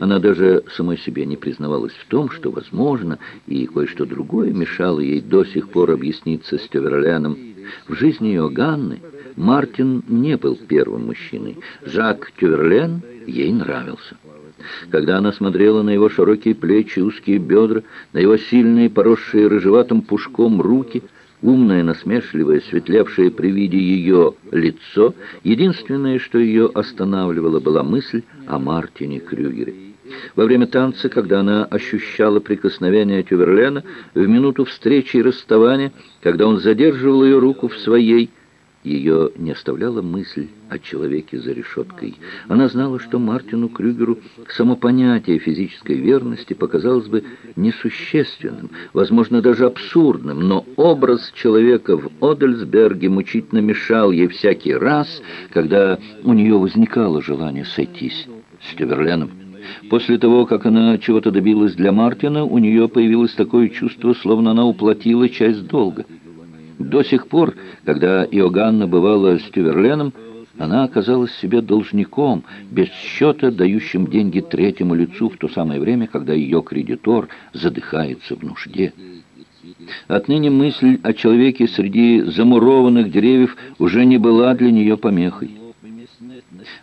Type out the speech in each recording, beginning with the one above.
Она даже самой себе не признавалась в том, что, возможно, и кое-что другое мешало ей до сих пор объясниться с Тюверляном. В жизни Иоганны Мартин не был первым мужчиной. Жак Тюверлен ей нравился. Когда она смотрела на его широкие плечи, узкие бедра, на его сильные, поросшие рыжеватым пушком руки, умное, насмешливое, светлевшее при виде ее лицо, единственное, что ее останавливало, была мысль о Мартине Крюгере. Во время танца, когда она ощущала прикосновение Тюверлена, в минуту встречи и расставания, когда он задерживал ее руку в своей, ее не оставляла мысль о человеке за решеткой. Она знала, что Мартину Крюгеру само понятие физической верности показалось бы несущественным, возможно, даже абсурдным, но образ человека в Одельсберге мучительно мешал ей всякий раз, когда у нее возникало желание сойтись с Тюверленом. После того, как она чего-то добилась для Мартина, у нее появилось такое чувство, словно она уплатила часть долга. До сих пор, когда Иоганна бывала с Тюверленом, она оказалась себе должником, без счета дающим деньги третьему лицу в то самое время, когда ее кредитор задыхается в нужде. Отныне мысль о человеке среди замурованных деревьев уже не была для нее помехой.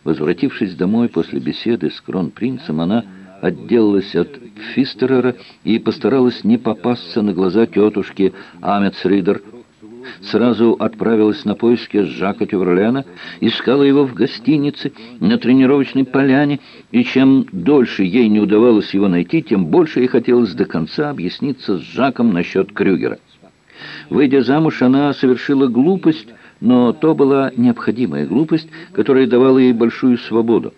Возвратившись домой после беседы с кронпринцем, она отделалась от Фистерера и постаралась не попасться на глаза тетушки Амецридер, сразу отправилась на поиски Жака Тюверлена, искала его в гостинице, на тренировочной поляне, и чем дольше ей не удавалось его найти, тем больше ей хотелось до конца объясниться с Жаком насчет Крюгера. Выйдя замуж, она совершила глупость, но то была необходимая глупость, которая давала ей большую свободу.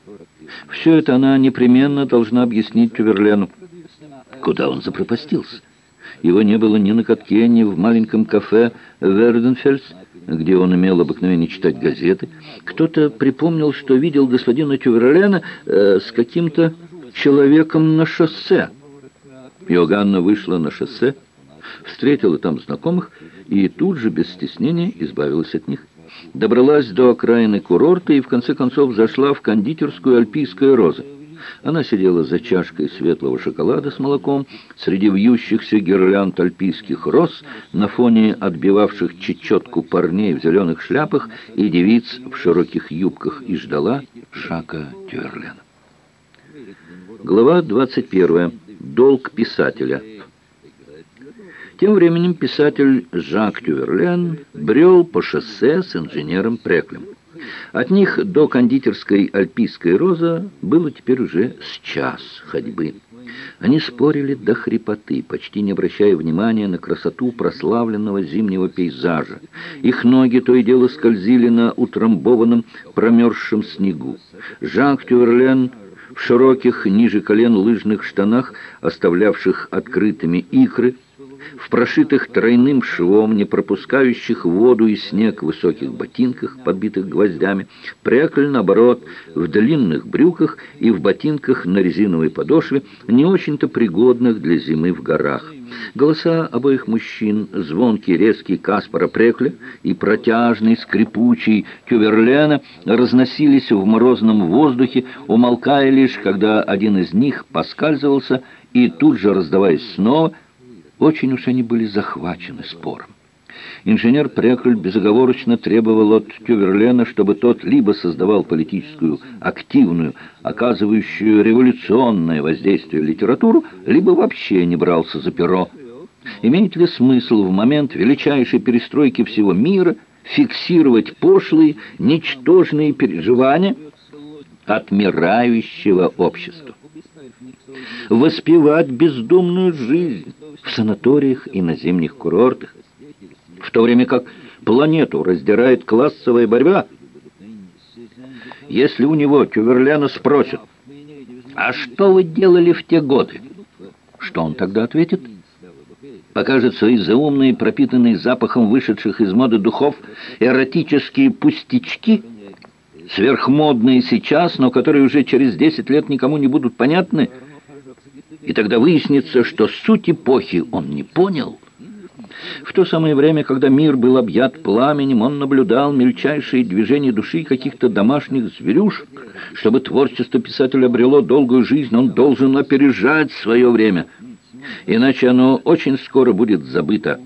Все это она непременно должна объяснить Тюверлену. Куда он запропастился? Его не было ни на катке, ни в маленьком кафе Верденфельс, где он имел обыкновение читать газеты. Кто-то припомнил, что видел господина Тюверлена э, с каким-то человеком на шоссе. Иоганна вышла на шоссе, встретила там знакомых и тут же без стеснения избавилась от них. Добралась до окраины курорта и в конце концов зашла в кондитерскую «Альпийская роза». Она сидела за чашкой светлого шоколада с молоком среди вьющихся гирлянд альпийских роз на фоне отбивавших чечетку парней в зеленых шляпах и девиц в широких юбках и ждала Шака Тюрлена. Глава 21. Долг писателя. Тем временем писатель Жак Тюверлен брел по шоссе с инженером Преклем. От них до кондитерской «Альпийская роза» было теперь уже с час ходьбы. Они спорили до хрипоты, почти не обращая внимания на красоту прославленного зимнего пейзажа. Их ноги то и дело скользили на утрамбованном промерзшем снегу. Жак Тюверлен в широких ниже колен лыжных штанах, оставлявших открытыми икры, в прошитых тройным швом, не пропускающих воду и снег высоких ботинках, подбитых гвоздями, Прекль, наоборот, в длинных брюках и в ботинках на резиновой подошве, не очень-то пригодных для зимы в горах. Голоса обоих мужчин, звонкий, резкий Каспара Прекля и протяжный, скрипучий Кюверлена, разносились в морозном воздухе, умолкая лишь, когда один из них поскальзывался и тут же, раздаваясь снова, очень уж они были захвачены спором. Инженер Прекль безоговорочно требовал от Тюверлена, чтобы тот либо создавал политическую, активную, оказывающую революционное воздействие литературу, либо вообще не брался за перо. Имеет ли смысл в момент величайшей перестройки всего мира фиксировать пошлые, ничтожные переживания отмирающего общества? Воспевать бездумную жизнь, в санаториях и на зимних курортах, в то время как планету раздирает классовая борьба. Если у него Тюверляна спросят, «А что вы делали в те годы?» Что он тогда ответит? Покажет свои заумные, пропитанные запахом вышедших из моды духов, эротические пустячки, сверхмодные сейчас, но которые уже через 10 лет никому не будут понятны, и тогда выяснится, что суть эпохи он не понял. В то самое время, когда мир был объят пламенем, он наблюдал мельчайшие движения души каких-то домашних зверюшек. Чтобы творчество писателя обрело долгую жизнь, он должен опережать свое время, иначе оно очень скоро будет забыто.